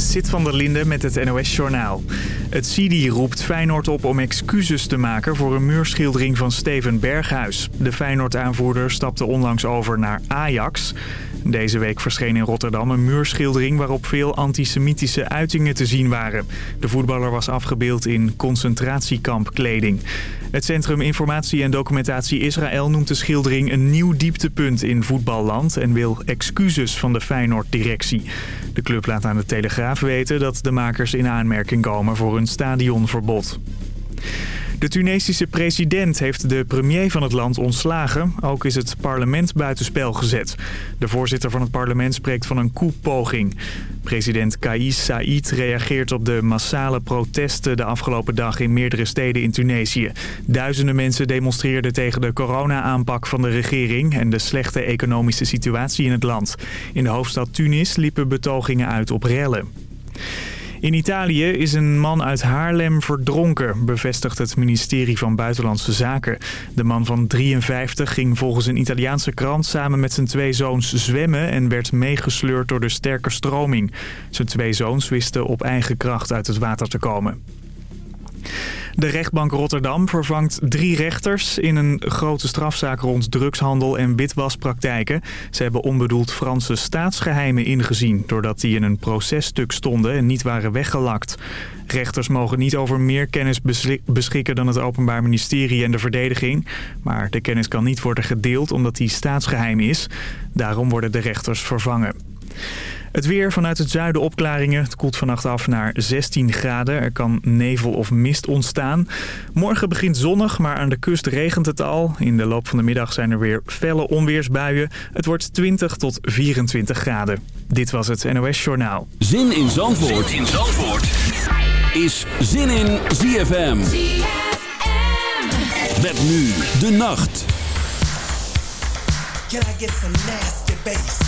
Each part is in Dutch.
Sit van der Linde met het NOS-journaal. Het CIDI roept Feyenoord op om excuses te maken voor een muurschildering van Steven Berghuis. De Feyenoord-aanvoerder stapte onlangs over naar Ajax. Deze week verscheen in Rotterdam een muurschildering waarop veel antisemitische uitingen te zien waren. De voetballer was afgebeeld in concentratiekampkleding. Het Centrum Informatie en Documentatie Israël noemt de schildering een nieuw dieptepunt in voetballand en wil excuses van de Feyenoord-directie. De club laat aan de Telegraaf weten dat de makers in aanmerking komen voor een stadionverbod. De Tunesische president heeft de premier van het land ontslagen. Ook is het parlement buitenspel gezet. De voorzitter van het parlement spreekt van een koepoging. President Kais Said reageert op de massale protesten de afgelopen dag in meerdere steden in Tunesië. Duizenden mensen demonstreerden tegen de corona-aanpak van de regering en de slechte economische situatie in het land. In de hoofdstad Tunis liepen betogingen uit op rellen. In Italië is een man uit Haarlem verdronken, bevestigt het ministerie van Buitenlandse Zaken. De man van 53 ging volgens een Italiaanse krant samen met zijn twee zoons zwemmen en werd meegesleurd door de sterke stroming. Zijn twee zoons wisten op eigen kracht uit het water te komen. De rechtbank Rotterdam vervangt drie rechters in een grote strafzaak rond drugshandel en witwaspraktijken. Ze hebben onbedoeld Franse staatsgeheimen ingezien doordat die in een processtuk stonden en niet waren weggelakt. Rechters mogen niet over meer kennis beschikken dan het Openbaar Ministerie en de verdediging. Maar de kennis kan niet worden gedeeld omdat die staatsgeheim is. Daarom worden de rechters vervangen. Het weer vanuit het zuiden opklaringen. Het koelt vannacht af naar 16 graden. Er kan nevel of mist ontstaan. Morgen begint zonnig, maar aan de kust regent het al. In de loop van de middag zijn er weer felle onweersbuien. Het wordt 20 tot 24 graden. Dit was het NOS Journaal. Zin in Zandvoort, zin in Zandvoort. is Zin in ZFM. ZFM. Met nu de nacht. Can I get some nasty bass?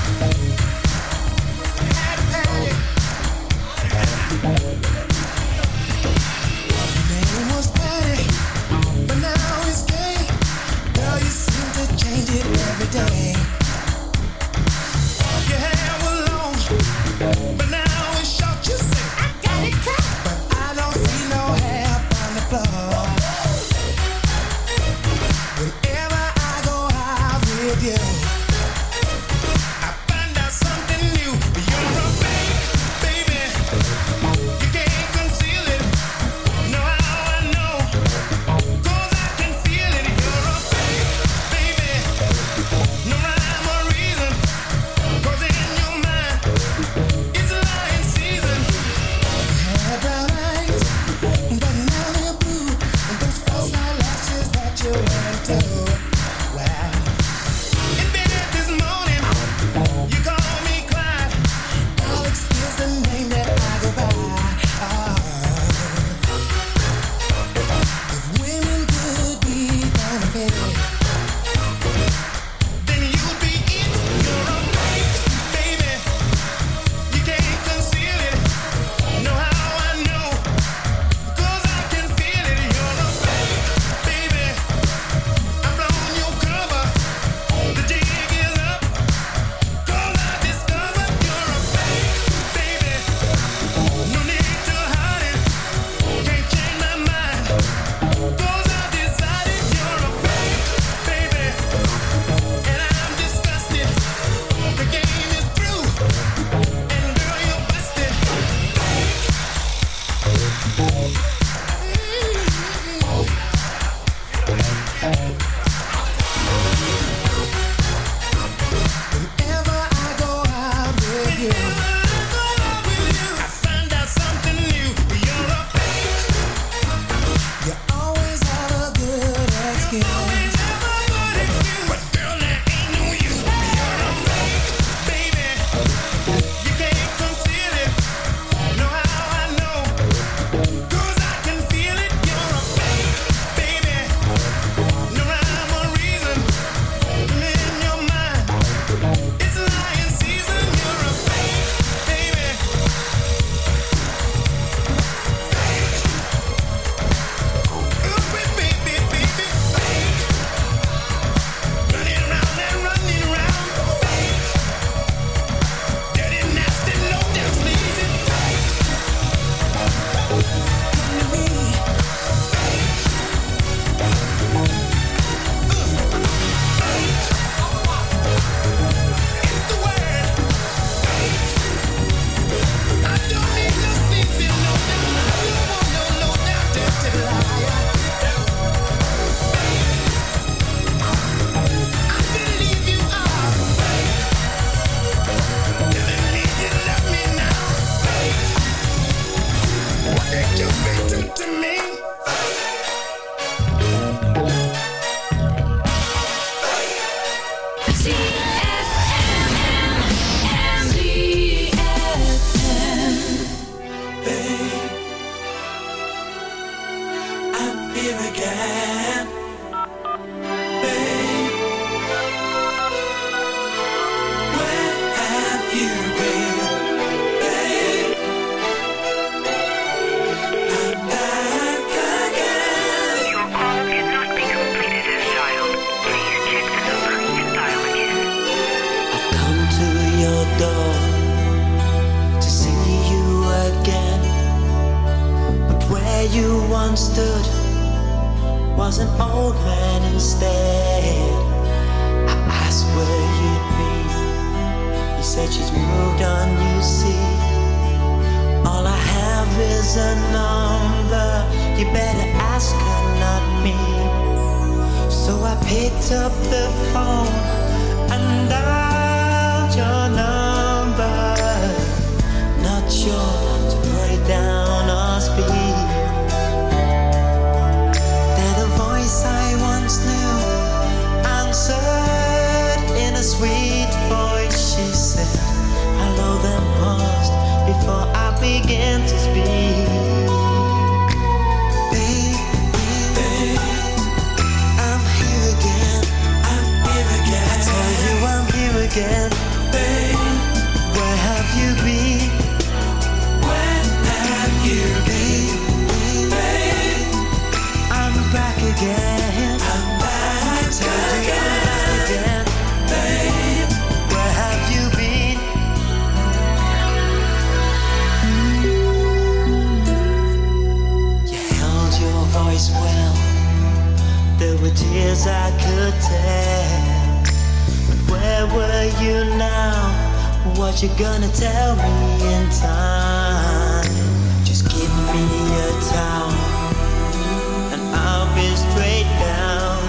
today. again. you now what you're gonna tell me in time. Just give me a towel and I'll be straight down.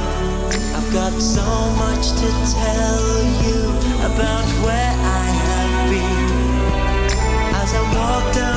I've got so much to tell you about where I have been as I walked. Down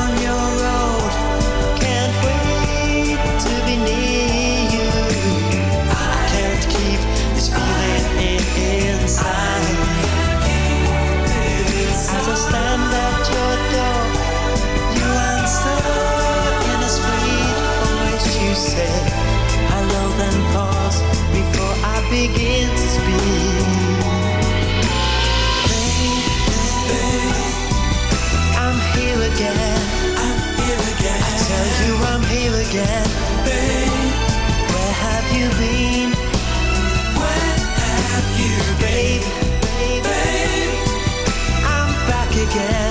again. Babe, where have you been? Where have you been? Babe, babe, babe I'm back again.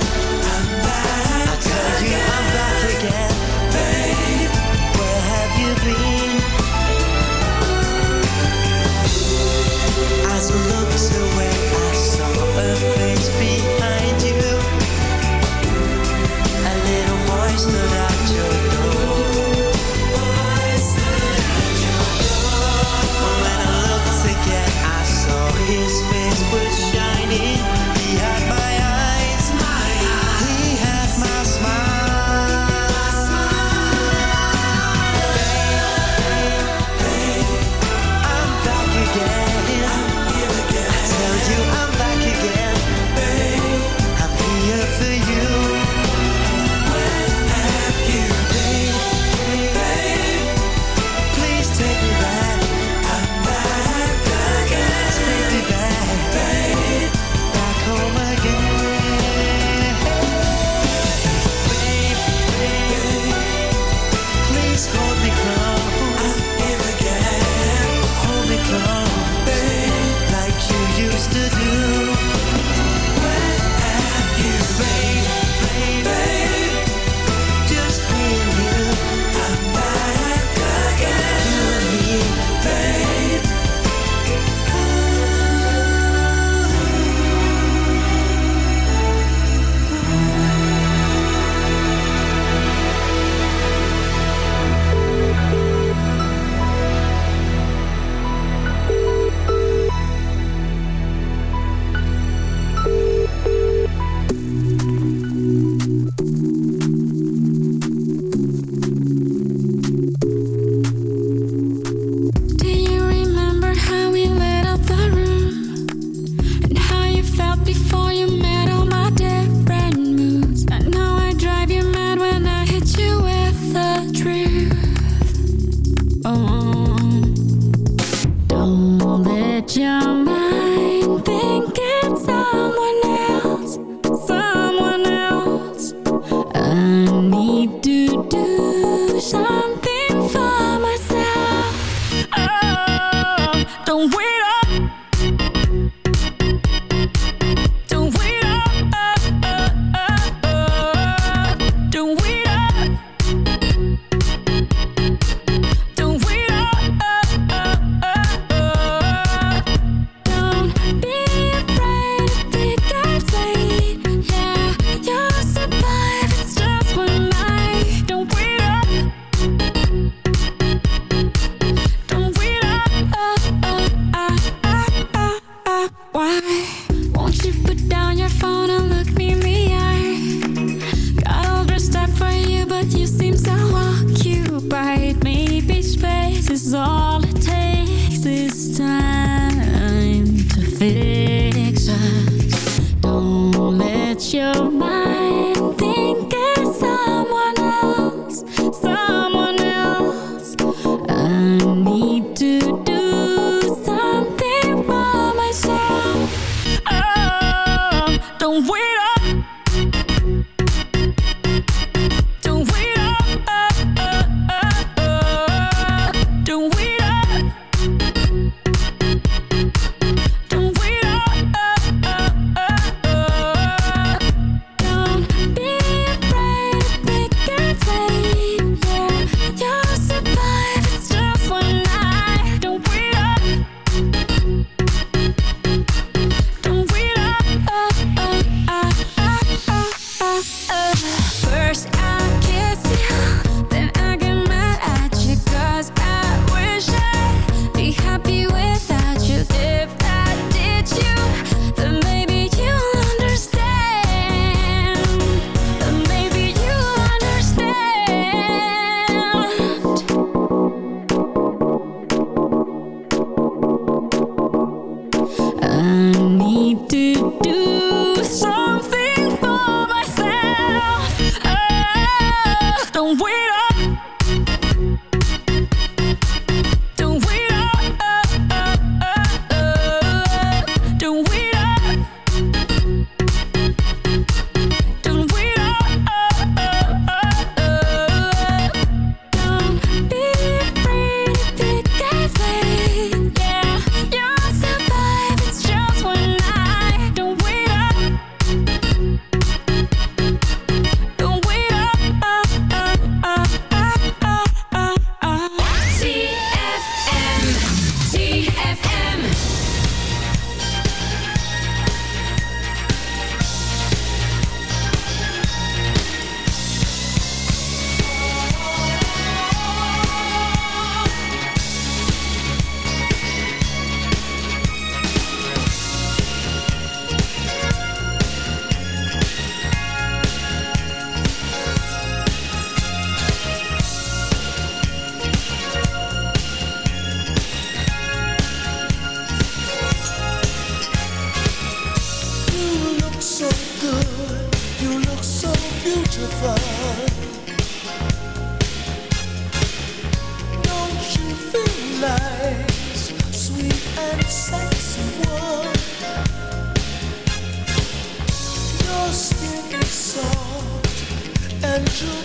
essential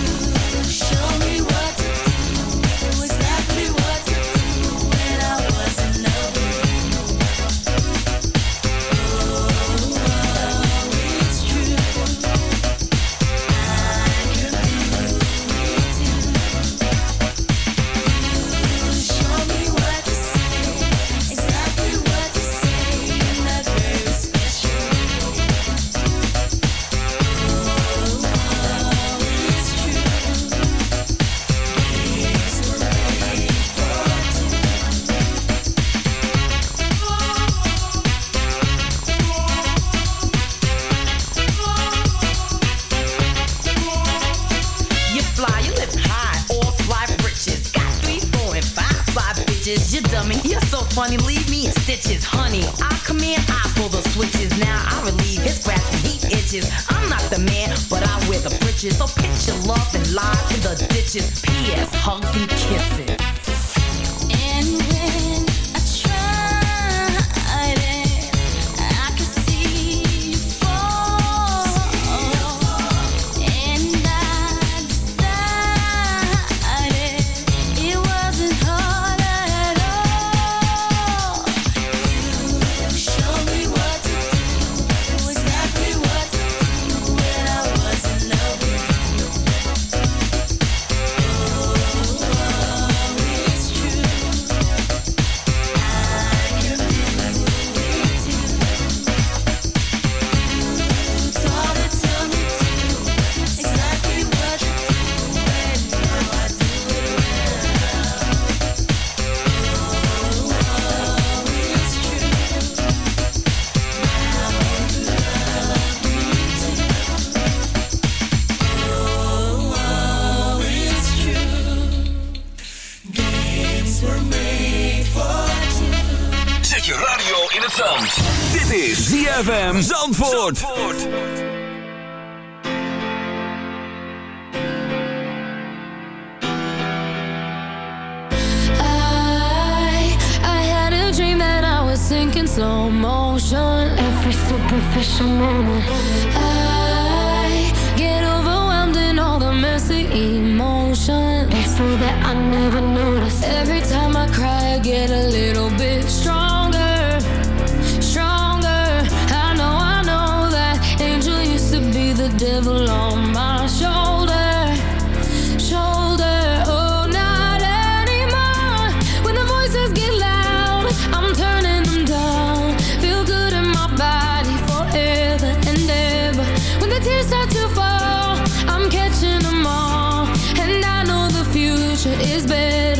future is better.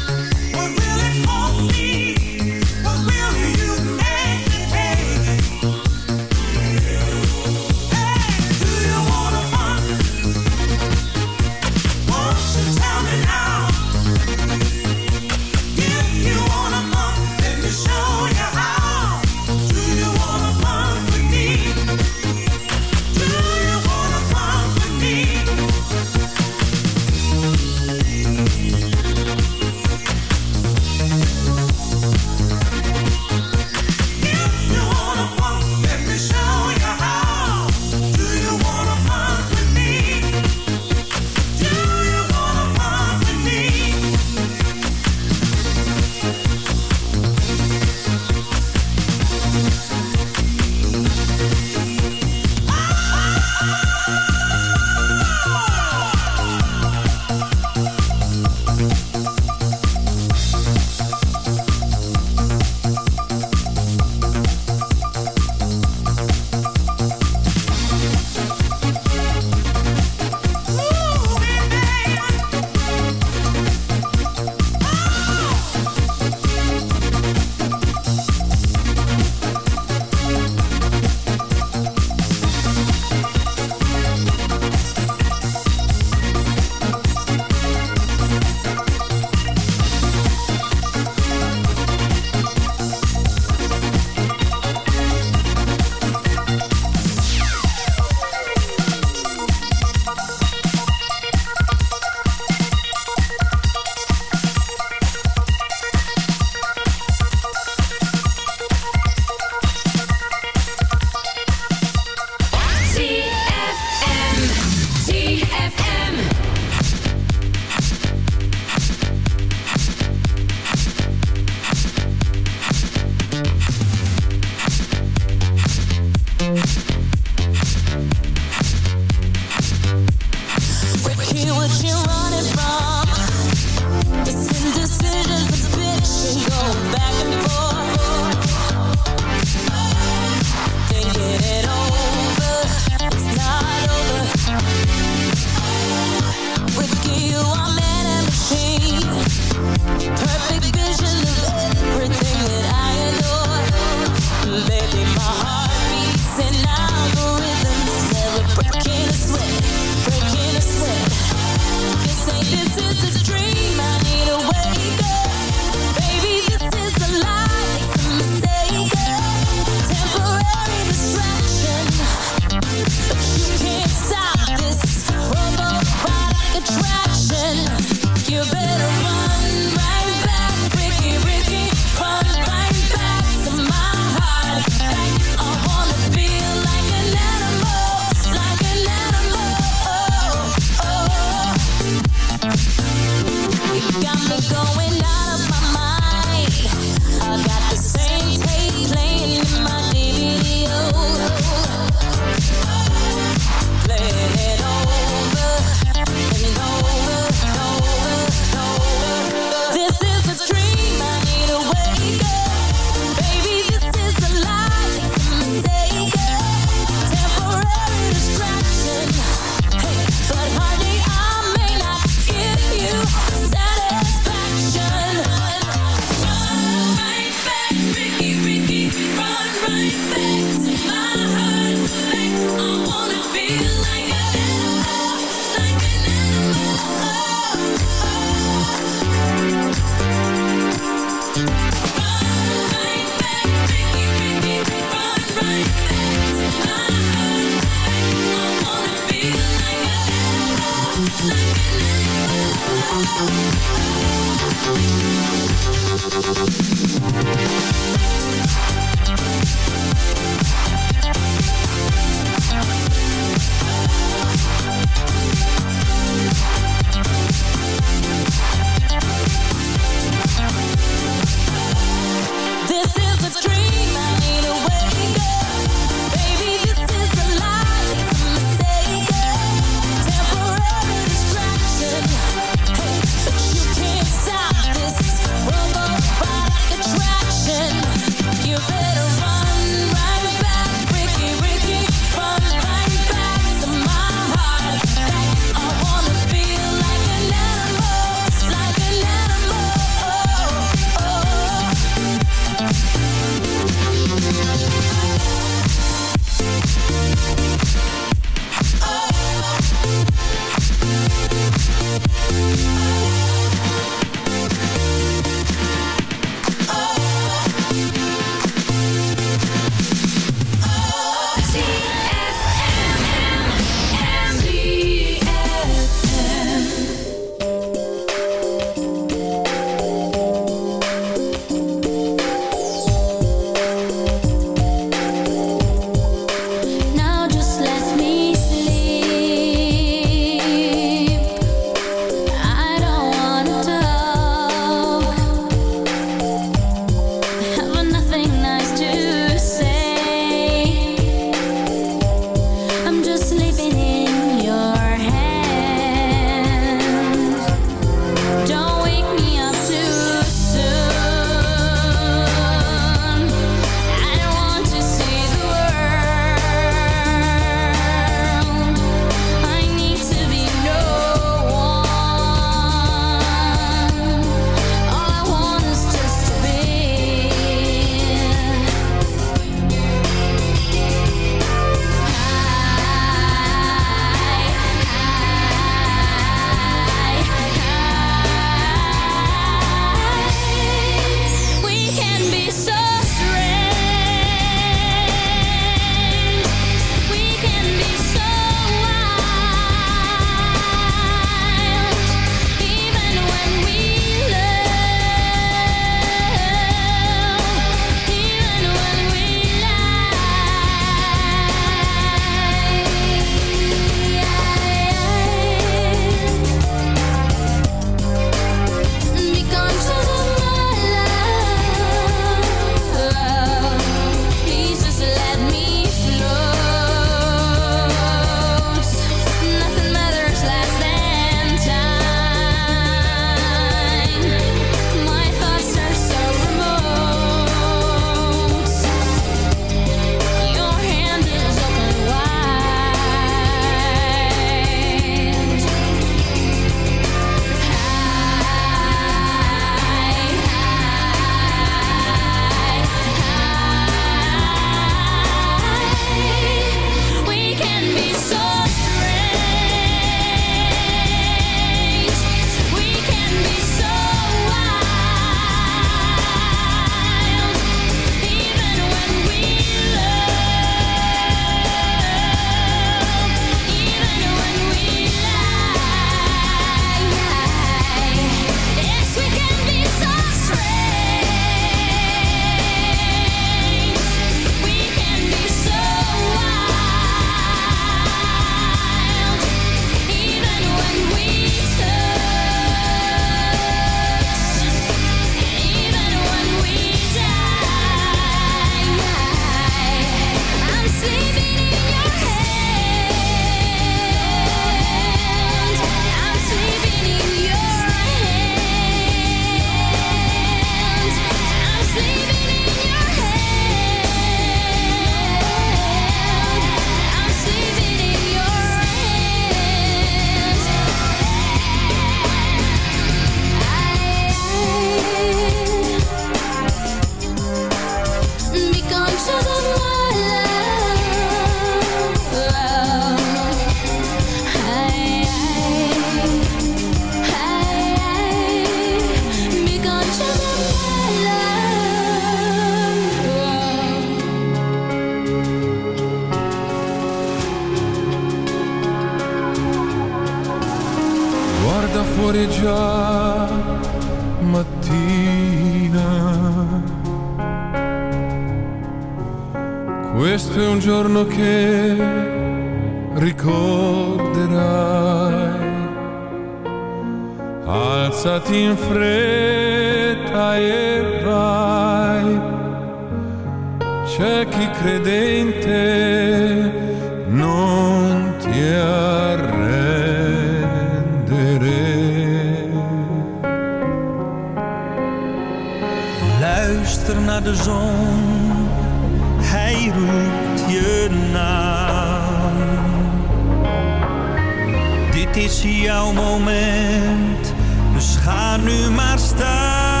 Nu maar staan.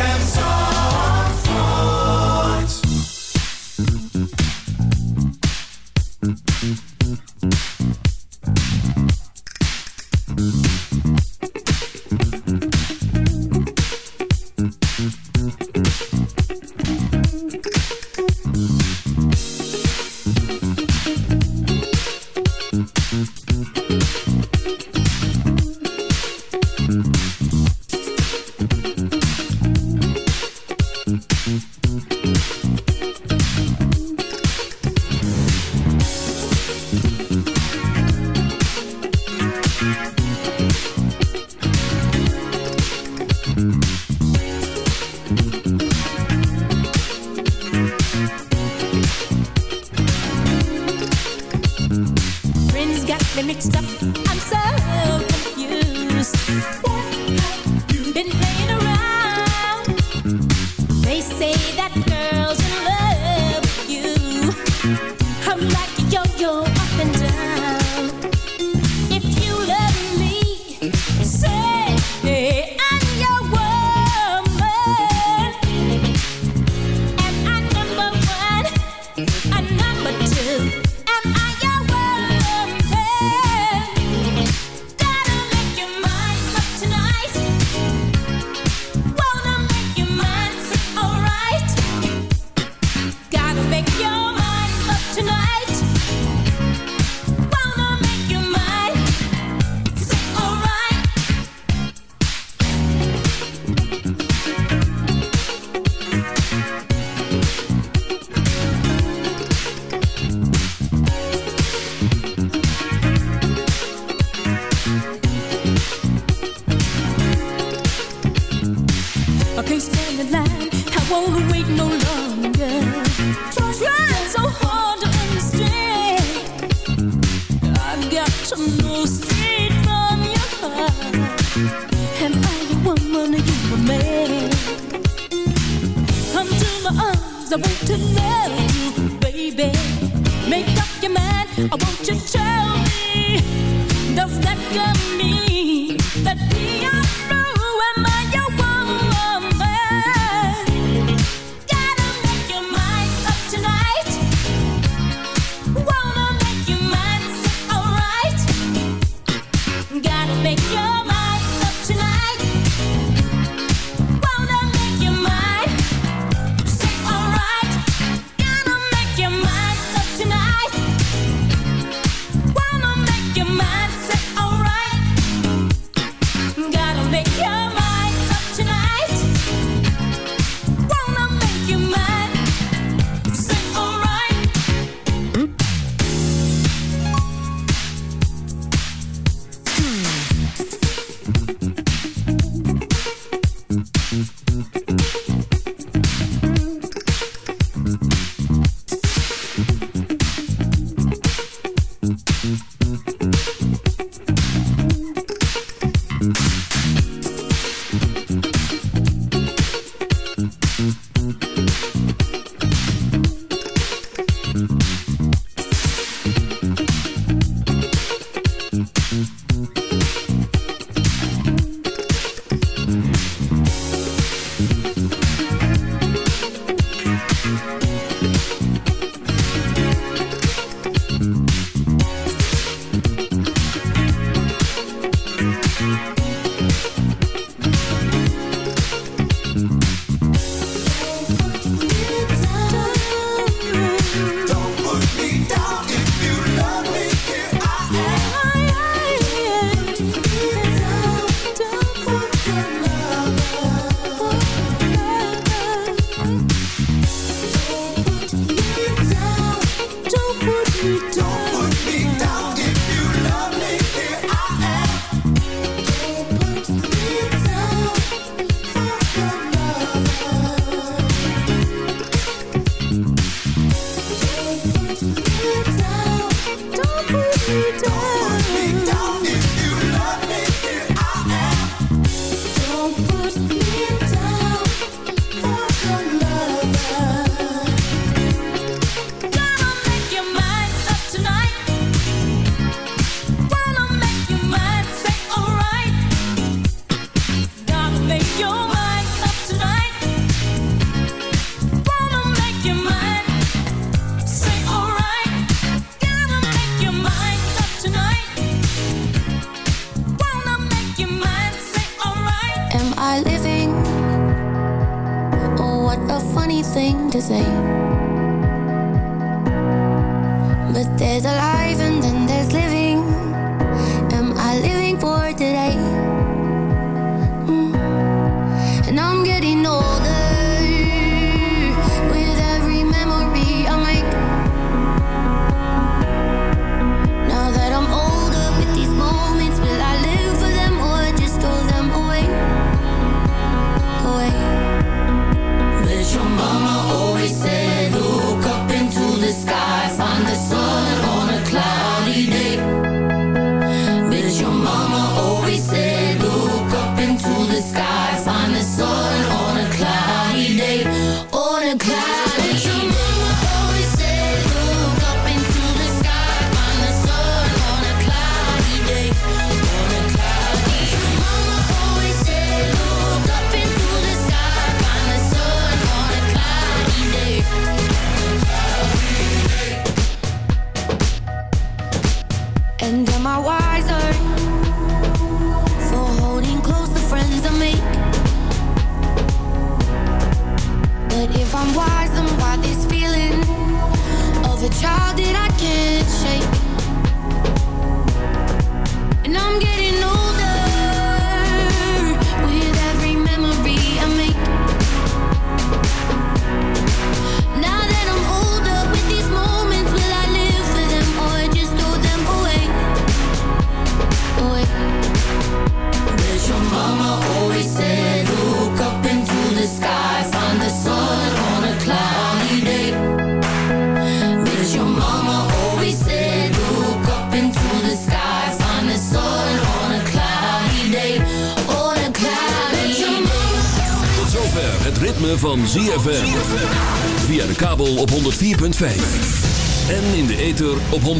Samsung.